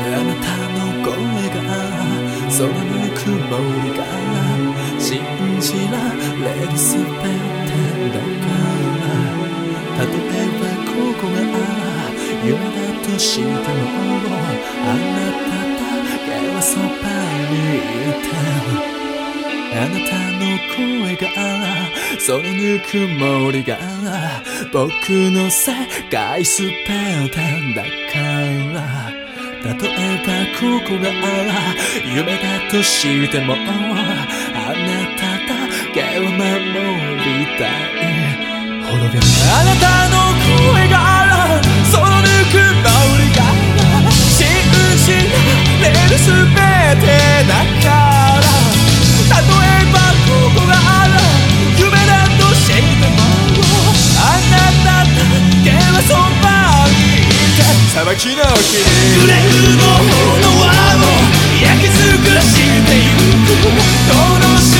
あなたの声が空の曇りが信じら。れるすべてだから。例えばここが夢だとしてもあなただけはそばにいてあなたの声がそのぬくもりが僕の世界すべてだから。例えばここが夢だとしてもあなただけは守りたい。滅びあなたの声が裁きの日グレフの炎はもう焼き尽くし。てゆくこの瞬